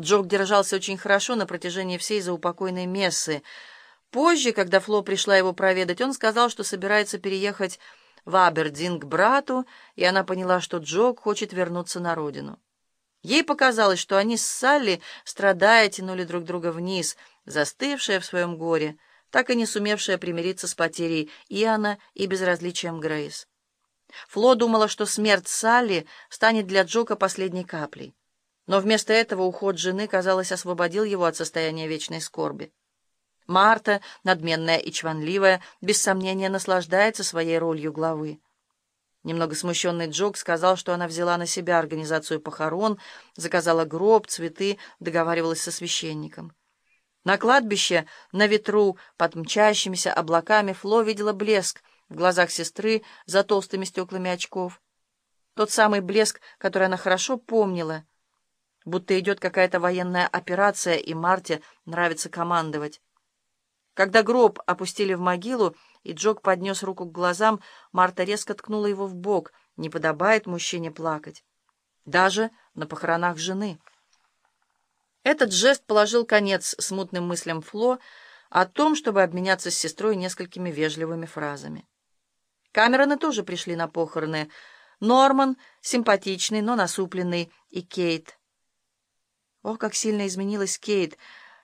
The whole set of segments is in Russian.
Джок держался очень хорошо на протяжении всей заупокойной мессы. Позже, когда Фло пришла его проведать, он сказал, что собирается переехать в Абердин к брату, и она поняла, что Джок хочет вернуться на родину. Ей показалось, что они с Салли, страдая, тянули друг друга вниз, застывшая в своем горе, так и не сумевшая примириться с потерей Иоанна и безразличием Грейс. Фло думала, что смерть Салли станет для Джока последней каплей. Но вместо этого уход жены, казалось, освободил его от состояния вечной скорби. Марта, надменная и чванливая, без сомнения наслаждается своей ролью главы. Немного смущенный Джок сказал, что она взяла на себя организацию похорон, заказала гроб, цветы, договаривалась со священником. На кладбище, на ветру, под мчащимися облаками Фло видела блеск в глазах сестры за толстыми стеклами очков. Тот самый блеск, который она хорошо помнила — будто идет какая-то военная операция, и Марте нравится командовать. Когда гроб опустили в могилу, и Джок поднес руку к глазам, Марта резко ткнула его в бок. Не подобает мужчине плакать. Даже на похоронах жены. Этот жест положил конец смутным мыслям Фло о том, чтобы обменяться с сестрой несколькими вежливыми фразами. Камероны тоже пришли на похороны. Норман, симпатичный, но насупленный, и Кейт — Ох, как сильно изменилась Кейт.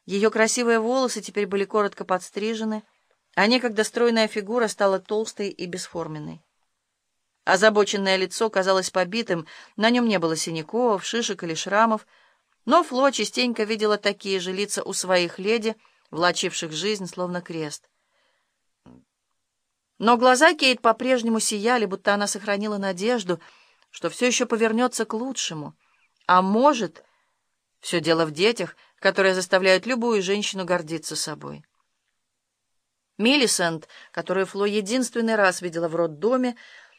Ее красивые волосы теперь были коротко подстрижены, а некогда стройная фигура стала толстой и бесформенной. Озабоченное лицо казалось побитым, на нем не было синяков, шишек или шрамов, но Фло частенько видела такие же лица у своих леди, влачивших жизнь словно крест. Но глаза Кейт по-прежнему сияли, будто она сохранила надежду, что все еще повернется к лучшему, а может... Все дело в детях, которые заставляют любую женщину гордиться собой. Миллисент, которую Фло единственный раз видела в роддоме,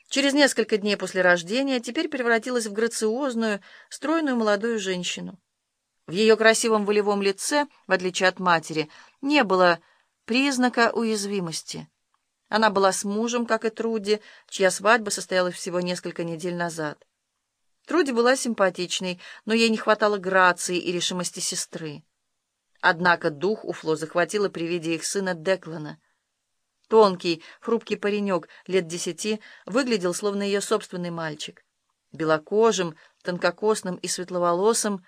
через несколько дней после рождения теперь превратилась в грациозную, стройную молодую женщину. В ее красивом волевом лице, в отличие от матери, не было признака уязвимости. Она была с мужем, как и Труди, чья свадьба состоялась всего несколько недель назад. Труди была симпатичной, но ей не хватало грации и решимости сестры. Однако дух у Фло захватило при виде их сына Деклана. Тонкий, хрупкий паренек лет десяти выглядел, словно ее собственный мальчик. Белокожим, тонкокосным и светловолосым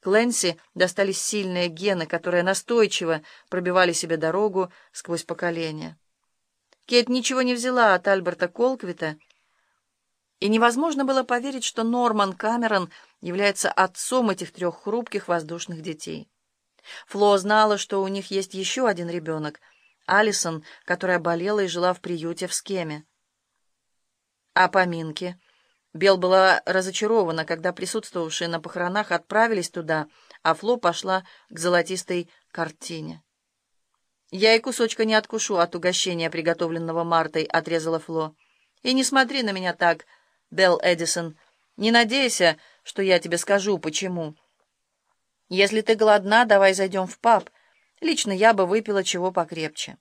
Кленси достались сильные гены, которые настойчиво пробивали себе дорогу сквозь поколения. Кейт ничего не взяла от Альберта Колквита, и невозможно было поверить, что Норман Камерон является отцом этих трех хрупких воздушных детей. Фло знала, что у них есть еще один ребенок, Алисон, которая болела и жила в приюте в Скеме. А поминки? Бел была разочарована, когда присутствовавшие на похоронах отправились туда, а Фло пошла к золотистой картине. «Я и кусочка не откушу от угощения, приготовленного Мартой», — отрезала Фло. «И не смотри на меня так», — Белл Эдисон, не надейся, что я тебе скажу, почему. Если ты голодна, давай зайдем в паб. Лично я бы выпила чего покрепче.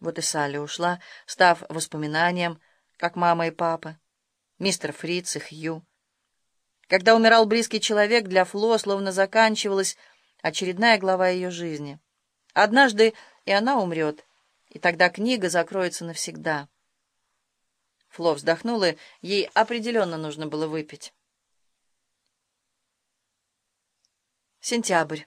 Вот и Салли ушла, став воспоминанием, как мама и папа, мистер Фриц и Хью. Когда умирал близкий человек, для Фло словно заканчивалась очередная глава ее жизни. Однажды и она умрет, и тогда книга закроется навсегда. Фло вздохнула, ей определенно нужно было выпить. Сентябрь.